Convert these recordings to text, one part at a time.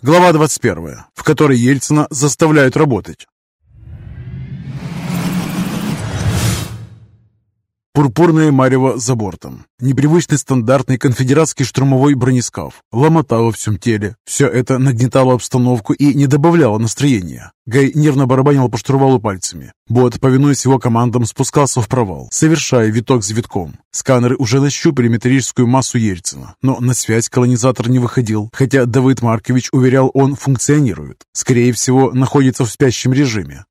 Глава 21, в которой Ельцина заставляют работать. Пурпурное марево за бортом. Непривычный стандартный конфедератский штурмовой бронескаф. Ломота во всем теле. Все это нагнетало обстановку и не добавляло настроения. Гай нервно барабанил по штурвалу пальцами. Бот, повинуясь его командам, спускался в провал, совершая виток за витком. Сканеры уже нащупали металлическую массу Ельцина, но на связь колонизатор не выходил, хотя Давид Маркович уверял, он функционирует. Скорее всего, находится в спящем режиме.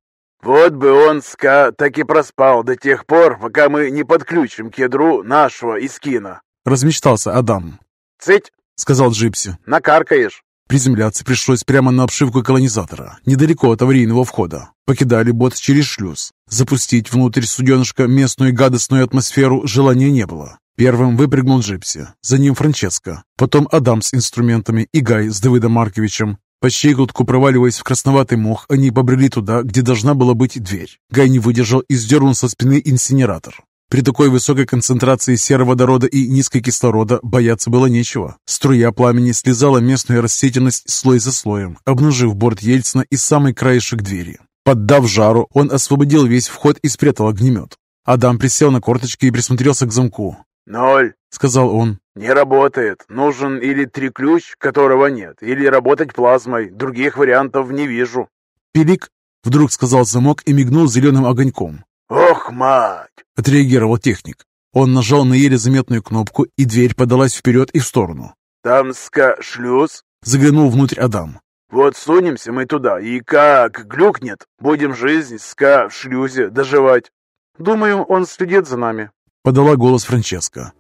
Вот бы он, ска, так и проспал до тех пор, пока мы не подключим к ядру нашего Искина. Размечтался Адам. Цыть, Сказал Джипси. накаркаешь. Приземляться пришлось прямо на обшивку колонизатора, недалеко от аварийного входа. Покидали бот через шлюз. Запустить внутрь суденышка местную гадостную атмосферу желания не было. Первым выпрыгнул Джипси, за ним Франческо, потом Адам с инструментами и Гай с Давидом Марковичем. По щиколотку проваливаясь в красноватый мох, они побрели туда, где должна была быть дверь. Гай не выдержал и сдернул со спины инсинератор. При такой высокой концентрации сероводорода и низкой кислорода бояться было нечего. Струя пламени слезала местную растительность слой за слоем, обнажив борт Ельцина и самый краешек двери. Поддав жару, он освободил весь вход и спрятал огнемет. Адам присел на корточки и присмотрелся к замку. Ноль. — сказал он. Не работает. Нужен или три ключ, которого нет, или работать плазмой. Других вариантов не вижу. «Пилик!» — вдруг сказал замок и мигнул зеленым огоньком. Ох, мать! — отреагировал техник. Он нажал на еле заметную кнопку, и дверь подалась вперед и в сторону. Там ска шлюз. Заглянул внутрь Адам. Вот сунемся мы туда, и как глюкнет, будем жизнь ска в шлюзе доживать. Думаю, он следит за нами. Подала голос Франческа.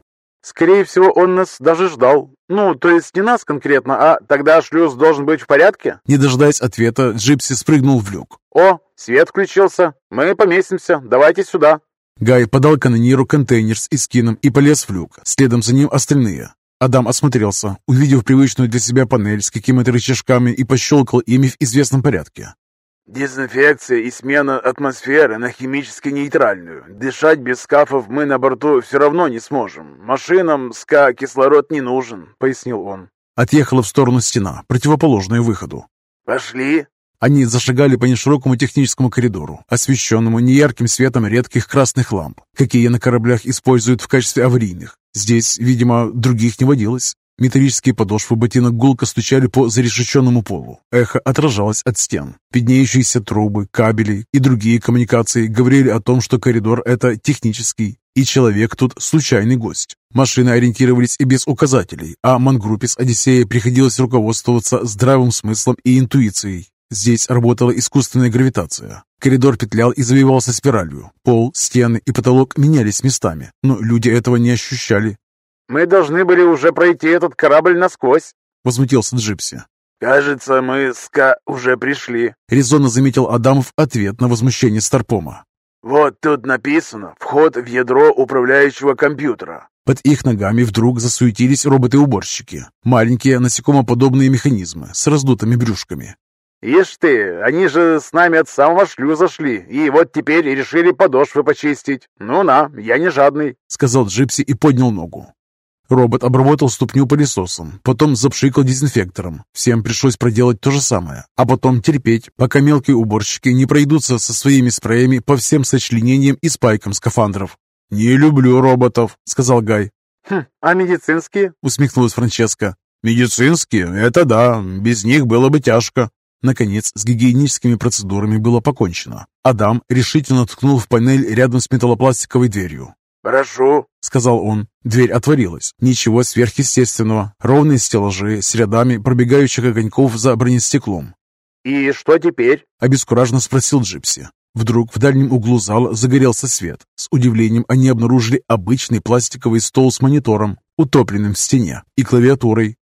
Скорее всего, он нас даже ждал. Ну, то есть не нас конкретно, а тогда шлюз должен быть в порядке? Не дожидаясь ответа, Джипси спрыгнул в люк. О, свет включился. Мы поместимся. Давайте сюда. Гай подал канониру контейнер с искином и полез в люк. Следом за ним остальные. Адам осмотрелся, увидев привычную для себя панель с какими-то рычажками и пощелкал ими в известном порядке. Дезинфекция и смена атмосферы на химически нейтральную. Дышать без скафов мы на борту все равно не сможем. Машинам ска кислород не нужен, пояснил он. Отъехала в сторону стена, противоположную выходу. Пошли. Они зашагали по неширокому техническому коридору, освещенному неярким светом редких красных ламп, какие на кораблях используют в качестве аварийных. Здесь, видимо, других не водилось. Металлические подошвы ботинок гулко стучали по зарешеченному полу. Эхо отражалось от стен. Виднеющиеся трубы, кабели и другие коммуникации говорили о том, что коридор – это технический, и человек тут случайный гость. Машины ориентировались и без указателей, а Мангруппе с Одиссеей приходилось руководствоваться здравым смыслом и интуицией. Здесь работала искусственная гравитация. Коридор петлял и завивался спиралью. Пол, стены и потолок менялись местами, но люди этого не ощущали. Мы должны были уже пройти этот корабль насквозь. Возмутился Джипси. Кажется, мы ска уже пришли. Резонно заметил Адам в ответ на возмущение Старпома. Вот тут написано «Вход в ядро управляющего компьютера». Под их ногами вдруг засуетились роботы-уборщики. Маленькие насекомоподобные механизмы с раздутыми брюшками. Ишь ты, они же с нами от самого шлюза шли, и вот теперь решили подошвы почистить. Ну на, я не жадный. Сказал Джипси и поднял ногу. Робот обработал ступню пылесосом, потом запшикал дезинфектором. Всем пришлось проделать то же самое, а потом терпеть, пока мелкие уборщики не пройдутся со своими спреями по всем сочленениям и спайкам скафандров. «Не люблю роботов», — сказал Гай. Хм, а медицинские? — усмехнулась Франческа. «Медицинские? Это да, без них было бы тяжко». Наконец, с гигиеническими процедурами было покончено. Адам решительно ткнул в панель рядом с металлопластиковой дверью. «Прошу», — сказал он. Дверь отворилась. Ничего сверхъестественного. Ровные стеллажи с рядами пробегающих огоньков за бронестеклом. И что теперь? — обескураженно спросил Джипси. Вдруг в дальнем углу зала загорелся свет. С удивлением они обнаружили обычный пластиковый стол с монитором, утопленным в стене, и клавиатурой.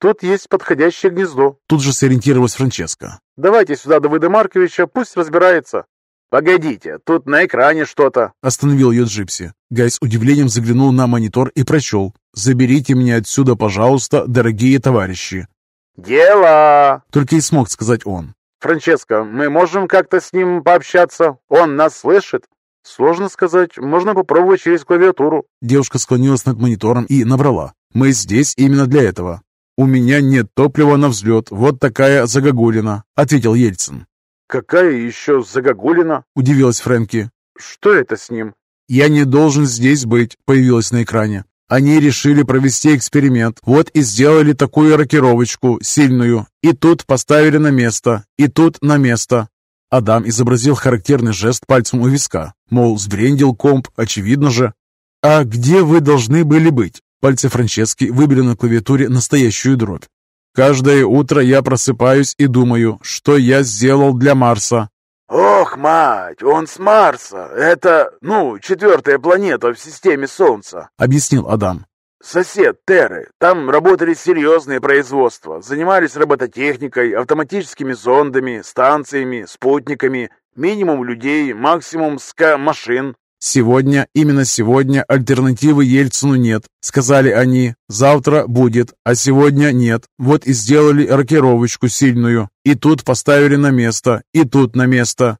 Тут есть подходящее гнездо. Тут же сориентировалась Франческа. Давайте сюда Давыда Марковича, пусть разбирается. «Погодите, тут на экране что-то». Остановил ее Джипси. Гай с удивлением заглянул на монитор и прочел. «Заберите меня отсюда, пожалуйста, дорогие товарищи». «Дело!» Только и смог сказать он. Франческо, мы можем как-то с ним пообщаться? Он нас слышит? Сложно сказать. Можно попробовать через клавиатуру. Девушка склонилась над монитором и набрала. «Мы здесь именно для этого». «У меня нет топлива на взлет, вот такая загогулина», — ответил Ельцин. «Какая еще загогулина?» — удивилась Фрэнки. «Что это с ним?» «Я не должен здесь быть», — появилось на экране. Они решили провести эксперимент, вот и сделали такую рокировочку, сильную, и тут поставили на место, и тут на место. Адам изобразил характерный жест пальцем у виска, мол, сбрендил комп, очевидно же. «А где вы должны были быть?» Пальцы Франчески выбили на клавиатуре настоящую дробь. «Каждое утро я просыпаюсь и думаю, что я сделал для Марса. «Ох, мать, он с Марса! Это, ну, четвертая планета в системе Солнца», — объяснил Адам. «Сосед Терры. Там работали серьезные производства, занимались робототехникой, автоматическими зондами, станциями, спутниками, минимум людей, максимум ска-машин. «Сегодня, именно сегодня, альтернативы Ельцину нет», — сказали они. «Завтра будет, а сегодня нет. Вот и сделали рокировочку сильную. И тут поставили на место, и тут на место».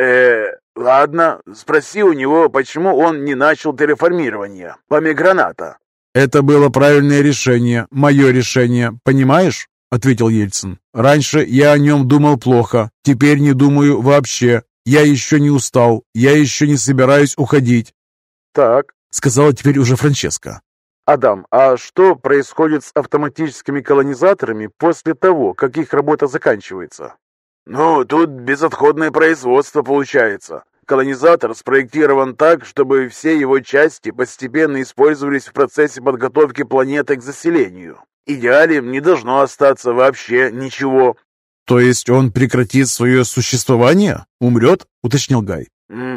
«Э, ладно, спроси у него, почему он не начал терраформирование помеграната». «Это было правильное решение, мое решение, понимаешь?» — ответил Ельцин. «Раньше я о нем думал плохо, теперь не думаю вообще. «Я еще не устал, я еще не собираюсь уходить». «Так», — сказала теперь уже Франческа. «Адам, а что происходит с автоматическими колонизаторами после того, как их работа заканчивается?» «Ну, тут безотходное производство получается. Колонизатор спроектирован так, чтобы все его части постепенно использовались в процессе подготовки планеты к заселению. Идеале не должно остаться вообще ничего. «То есть он прекратит свое существование? Умрет?» — уточнил Гай.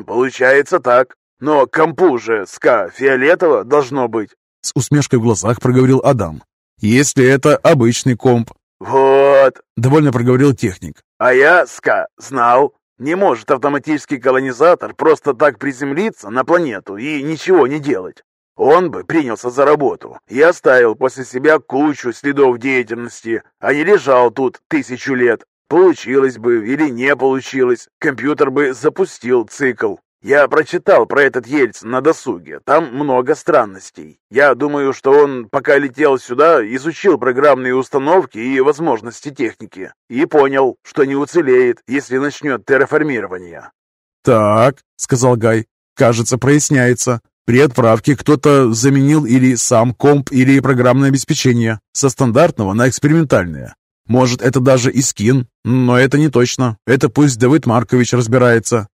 «Получается так. Но компу же ска фиолетово должно быть». С усмешкой в глазах проговорил Адам. «Если это обычный комп». «Вот», — довольно проговорил техник. «А я, ска, знал. Не может автоматический колонизатор просто так приземлиться на планету и ничего не делать. Он бы принялся за работу и оставил после себя кучу следов деятельности, а не лежал тут тысячу лет. Получилось бы или не получилось, компьютер бы запустил цикл. Я прочитал про этот Ельцин на досуге, там много странностей. Я думаю, что он, пока летел сюда, изучил программные установки и возможности техники и понял, что не уцелеет, если начнет терраформирование. «Так», — сказал Гай, — «кажется, проясняется. При отправке кто-то заменил или сам комп, или программное обеспечение со стандартного на экспериментальное. Может, это даже и скин, но это не точно. Это пусть Давид Маркович разбирается.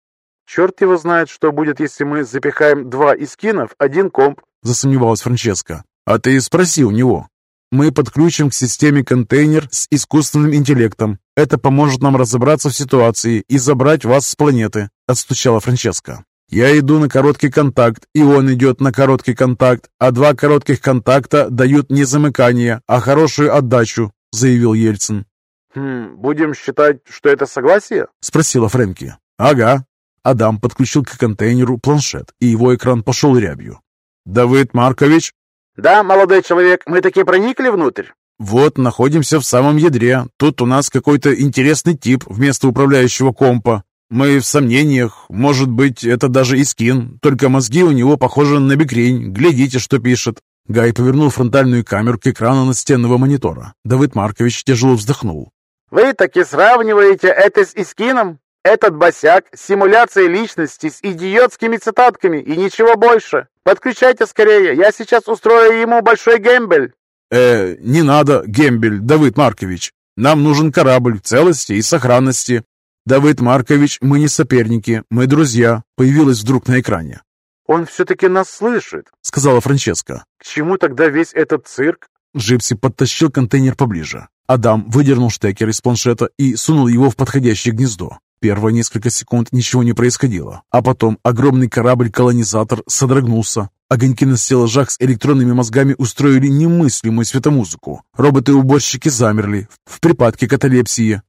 «Черт его знает, что будет, если мы запихаем два искина в один комп», засомневалась Франческа. «А ты спроси у него. Мы подключим к системе контейнер с искусственным интеллектом. Это поможет нам разобраться в ситуации и забрать вас с планеты», отстучала Франческа. Я иду на короткий контакт, и он идет на короткий контакт, а два коротких контакта дают не замыкание, а хорошую отдачу», — заявил Ельцин. «Хм, будем считать, что это согласие?» — спросила Фрэнки. «Ага». Адам подключил к контейнеру планшет, и его экран пошел рябью. «Давыд Маркович?» «Да, молодой человек, мы таки проникли внутрь?» «Вот, находимся в самом ядре. Тут у нас какой-то интересный тип вместо управляющего компа. Мы в сомнениях. Может быть, это даже и скин. Только мозги у него похожи на бекрень. Глядите, что пишет». Гай повернул фронтальную камеру к экрану настенного монитора. Давид Маркович тяжело вздохнул. «Вы таки сравниваете это с Искином? Этот босяк — симуляция личности с идиотскими цитатками и ничего больше. Подключайте скорее, я сейчас устрою ему большой гембель». «Э, не надо, гембель, Давид Маркович. Нам нужен корабль в целости и сохранности. «Давид Маркович, мы не соперники, мы друзья», появилась вдруг на экране. «Он все-таки нас слышит», — сказала Франческа. «К чему тогда весь этот цирк?» Джипси подтащил контейнер поближе. Адам выдернул штекер из планшета и сунул его в подходящее гнездо. Первые несколько секунд ничего не происходило, а потом огромный корабль-колонизатор содрогнулся. Огоньки на стеллажах с электронными мозгами устроили немыслимую светомузыку. Роботы-уборщики замерли в припадке каталепсии.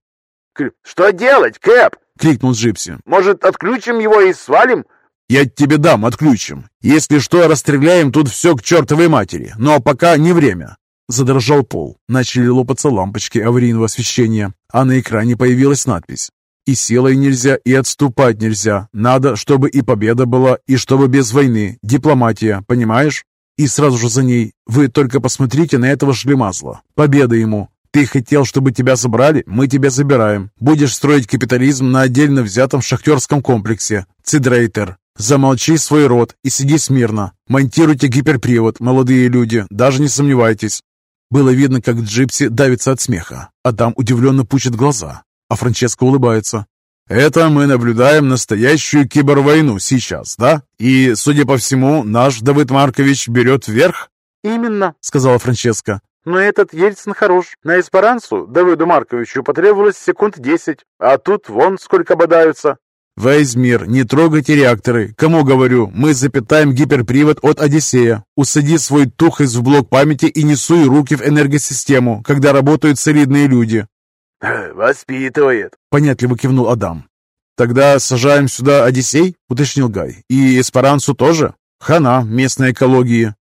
«Что делать, Кэп?» — крикнул Джипси. «Может, отключим его и свалим?» «Я тебе дам, отключим. Если что, расстреляем тут все к чертовой матери. Но пока не время». Задрожал пол. Начали лопаться лампочки аварийного освещения, а на экране появилась надпись. «И силой нельзя, и отступать нельзя. Надо, чтобы и победа была, и чтобы без войны. Дипломатия, понимаешь?» И сразу же за ней «Вы только посмотрите на этого шлемазла. Победа ему! Ты хотел, чтобы тебя забрали? Мы тебя забираем. Будешь строить капитализм на отдельно взятом шахтерском комплексе. Цидрейтер. Замолчи свой рот и сиди смирно. Монтируйте гиперпривод, молодые люди, даже не сомневайтесь. Было видно, как Джипси давится от смеха. Адам удивленно пучит глаза, а Франческо улыбается. «Это мы наблюдаем настоящую кибервойну сейчас, да? И, судя по всему, наш Давыд Маркович берет вверх?» «Именно», — сказала Франческа. Но этот Ельцин хорош. На эсперансу Давыду Марковичу потребовалось секунд десять, а тут вон сколько бодаются. «Весь мир, не трогайте реакторы. Кому говорю, мы запитаем гиперпривод от Одиссея. Усади свой тухость в блок памяти и не суй руки в энергосистему, когда работают солидные люди». «Воспитывает», — понятливо кивнул Адам. «Тогда сажаем сюда Одиссей?» — уточнил Гай. «И Эсперансу тоже? Хана местной экологии».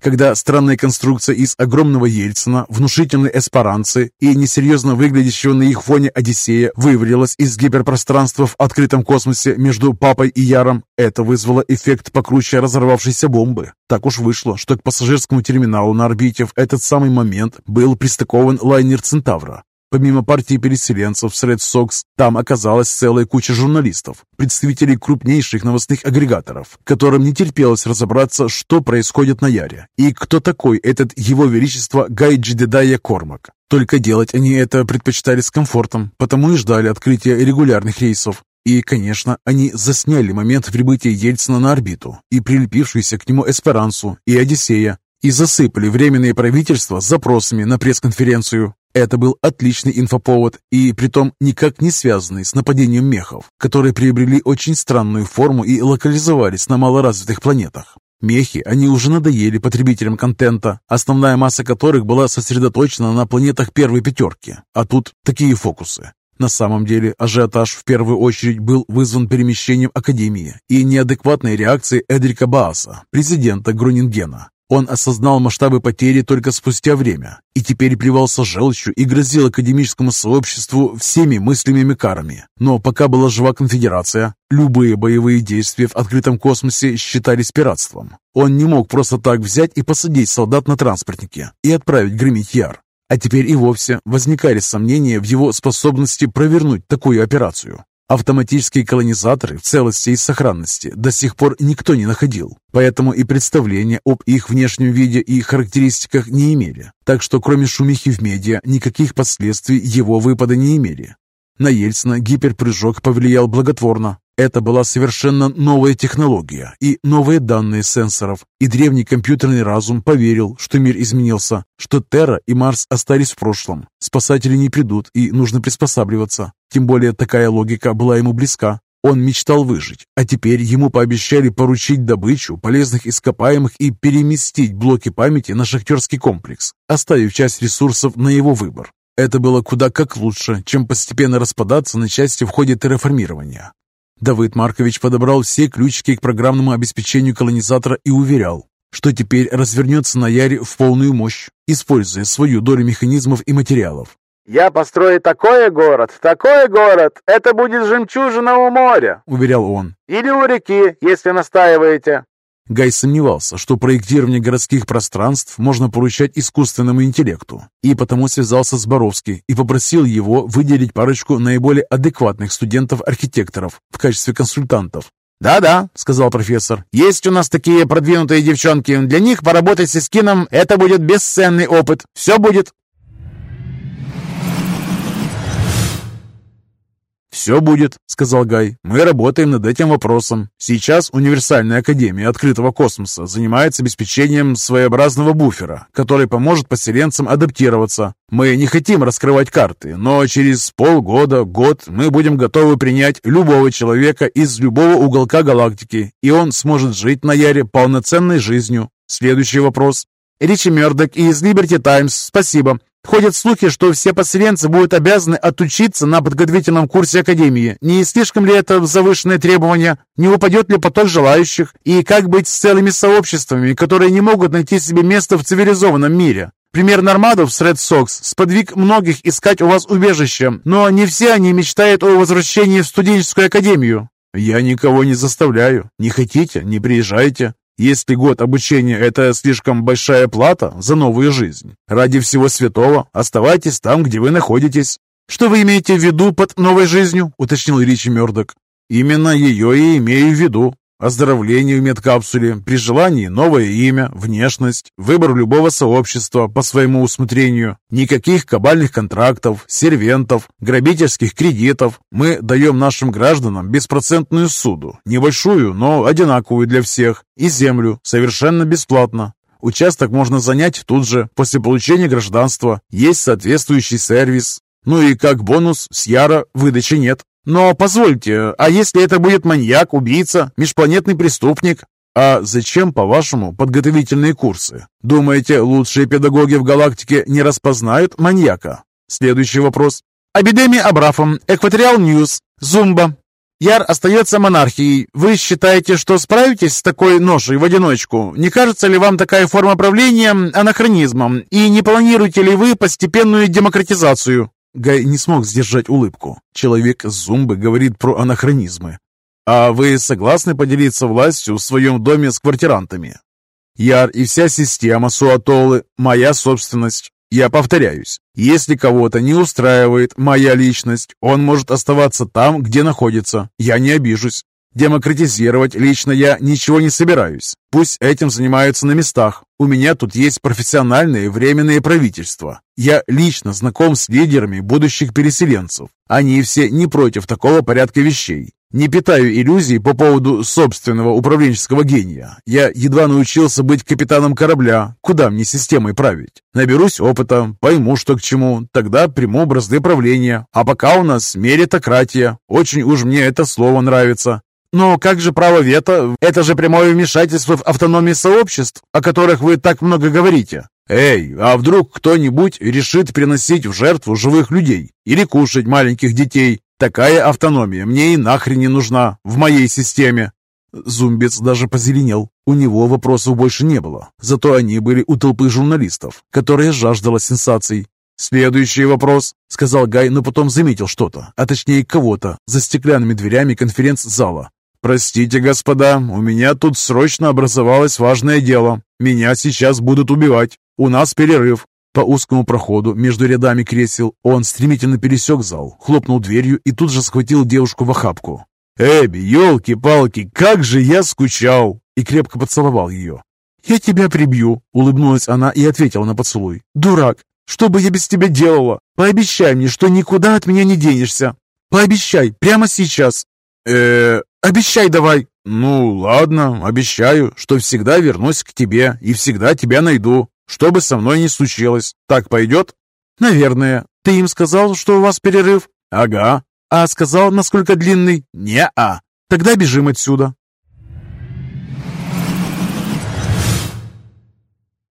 Когда странная конструкция из огромного Ельцина, внушительной эсперанцы и несерьезно выглядящего на их фоне Одиссея вывалилась из гиперпространства в открытом космосе между Папой и Яром, это вызвало эффект покруче разорвавшейся бомбы. Так уж вышло, что к пассажирскому терминалу на орбите в этот самый момент был пристыкован лайнер «Центавра», Помимо партии переселенцев с Red Sox, там оказалась целая куча журналистов, представителей крупнейших новостных агрегаторов, которым не терпелось разобраться, что происходит на Яре и кто такой этот его величество Гай Джедедая Кормак. Только делать они это предпочитали с комфортом, потому и ждали открытия регулярных рейсов. И, конечно, они засняли момент прибытия Ельцина на орбиту и прилепившуюся к нему Эсперансу и Одиссея, и засыпали временные правительства запросами на пресс-конференцию. Это был отличный инфоповод, и притом никак не связанный с нападением мехов, которые приобрели очень странную форму и локализовались на малоразвитых планетах. Мехи, они уже надоели потребителям контента, основная масса которых была сосредоточена на планетах первой пятерки. А тут такие фокусы. На самом деле ажиотаж в первую очередь был вызван перемещением Академии и неадекватной реакцией Эдрика Бааса, президента Грунингена. Он осознал масштабы потери только спустя время и теперь плевался желчью и грозил академическому сообществу всеми мыслимыми карами. Но пока была жива конфедерация, любые боевые действия в открытом космосе считались пиратством. Он не мог просто так взять и посадить солдат на транспортнике и отправить гремить Яр. А теперь и вовсе возникали сомнения в его способности провернуть такую операцию. Автоматические колонизаторы в целости и сохранности до сих пор никто не находил, поэтому и представления об их внешнем виде и характеристиках не имели. Так что кроме шумихи в медиа, никаких последствий его выпада не имели. На Ельцина гиперпрыжок повлиял благотворно. Это была совершенно новая технология и новые данные сенсоров, и древний компьютерный разум поверил, что мир изменился, что Терра и Марс остались в прошлом. Спасатели не придут, и нужно приспосабливаться. Тем более такая логика была ему близка. Он мечтал выжить, а теперь ему пообещали поручить добычу полезных ископаемых и переместить блоки памяти на шахтерский комплекс, оставив часть ресурсов на его выбор. Это было куда как лучше, чем постепенно распадаться на части в ходе терраформирования. Давыд Маркович подобрал все ключики к программному обеспечению колонизатора и уверял, что теперь развернется на Яре в полную мощь, используя свою долю механизмов и материалов. «Я построю такой город, такой город! Это будет жемчужина у моря!» — уверял он. «Или у реки, если настаиваете!» Гай сомневался, что проектирование городских пространств можно поручать искусственному интеллекту, и потому связался с Боровски и попросил его выделить парочку наиболее адекватных студентов-архитекторов в качестве консультантов. «Да-да», — сказал профессор, — «есть у нас такие продвинутые девчонки. Для них поработать с Искином — это будет бесценный опыт. Все будет». «Все будет», — сказал Гай. «Мы работаем над этим вопросом. Сейчас Универсальная Академия Открытого Космоса занимается обеспечением своеобразного буфера, который поможет поселенцам адаптироваться. Мы не хотим раскрывать карты, но через полгода, год мы будем готовы принять любого человека из любого уголка галактики, и он сможет жить на Яре полноценной жизнью. Следующий вопрос. Ричи Мердок из Liberty Times, спасибо. Ходят слухи, что все поселенцы будут обязаны отучиться на подготовительном курсе Академии. Не слишком ли это завышенное требование? Не упадет ли поток желающих? И как быть с целыми сообществами, которые не могут найти себе место в цивилизованном мире? Пример нормадов с Red Sox сподвиг многих искать у вас убежище, но не все они мечтают о возвращении в студенческую академию. Я никого не заставляю. Не хотите, не приезжайте. Если год обучения – это слишком большая плата за новую жизнь, ради всего святого оставайтесь там, где вы находитесь. «Что вы имеете в виду под новой жизнью?» – уточнил Ричи Мёрдок. «Именно ее и имею в виду. Оздоровление в медкапсуле, при желании новое имя, внешность, выбор любого сообщества по своему усмотрению, никаких кабальных контрактов, сервентов, грабительских кредитов. Мы даем нашим гражданам беспроцентную суду, небольшую, но одинаковую для всех, и землю, совершенно бесплатно. Участок можно занять тут же, после получения гражданства. Есть соответствующий сервис. Ну и как бонус, с Яра выдачи нет. Но позвольте, а если это будет маньяк, убийца, межпланетный преступник? А зачем, по-вашему, подготовительные курсы? Думаете, лучшие педагоги в галактике не распознают маньяка? Следующий вопрос. Абидеми Абрафом, Equatorial News, Зумба. Яр остается монархией. Вы считаете, что справитесь с такой ношей в одиночку? Не кажется ли вам такая форма правления анахронизмом? И не планируете ли вы постепенную демократизацию? Гай не смог сдержать улыбку. Человек с зумбы говорит про анахронизмы. «А вы согласны поделиться властью в своем доме с квартирантами?» «Яр и вся система Суатолы – моя собственность. Я повторяюсь, если кого-то не устраивает моя личность, он может оставаться там, где находится. Я не обижусь. Демократизировать лично я ничего не собираюсь. Пусть этим занимаются на местах. У меня тут есть профессиональные временные правительства. Я лично знаком с лидерами будущих переселенцев. Они все не против такого порядка вещей. Не питаю иллюзий по поводу собственного управленческого гения. Я едва научился быть капитаном корабля. Куда мне системой править? Наберусь опыта, пойму, что к чему. Тогда приму бразды правления. А пока у нас меритократия. Очень уж мне это слово нравится. Но как же право вето? Это же прямое вмешательство в автономии сообществ, о которых вы так много говорите. Эй, а вдруг кто-нибудь решит приносить в жертву живых людей или кушать маленьких детей? Такая автономия мне и нахрен не нужна в моей системе. Зумбец даже позеленел. У него вопросов больше не было. Зато они были у толпы журналистов, которая жаждала сенсаций. «Следующий вопрос», — сказал Гай, но потом заметил что-то, а точнее кого-то, за стеклянными дверями конференц-зала. «Простите, господа, у меня тут срочно образовалось важное дело. Меня сейчас будут убивать. У нас перерыв». По узкому проходу между рядами кресел он стремительно пересек зал, хлопнул дверью и тут же схватил девушку в охапку. «Эбби, елки-палки, как же я скучал!» и крепко поцеловал ее. «Я тебя прибью», — улыбнулась она и ответила на поцелуй. «Дурак, что бы я без тебя делала? Пообещай мне, что никуда от меня не денешься. Пообещай, прямо сейчас». «Э-э, Обещай давай!» «Ну, ладно, обещаю, что всегда вернусь к тебе и всегда тебя найду, что бы со мной ни случилось. Так пойдет?» «Наверное. Ты им сказал, что у вас перерыв?» «Ага». «А сказал, насколько длинный?» «Не-а». «Тогда бежим отсюда».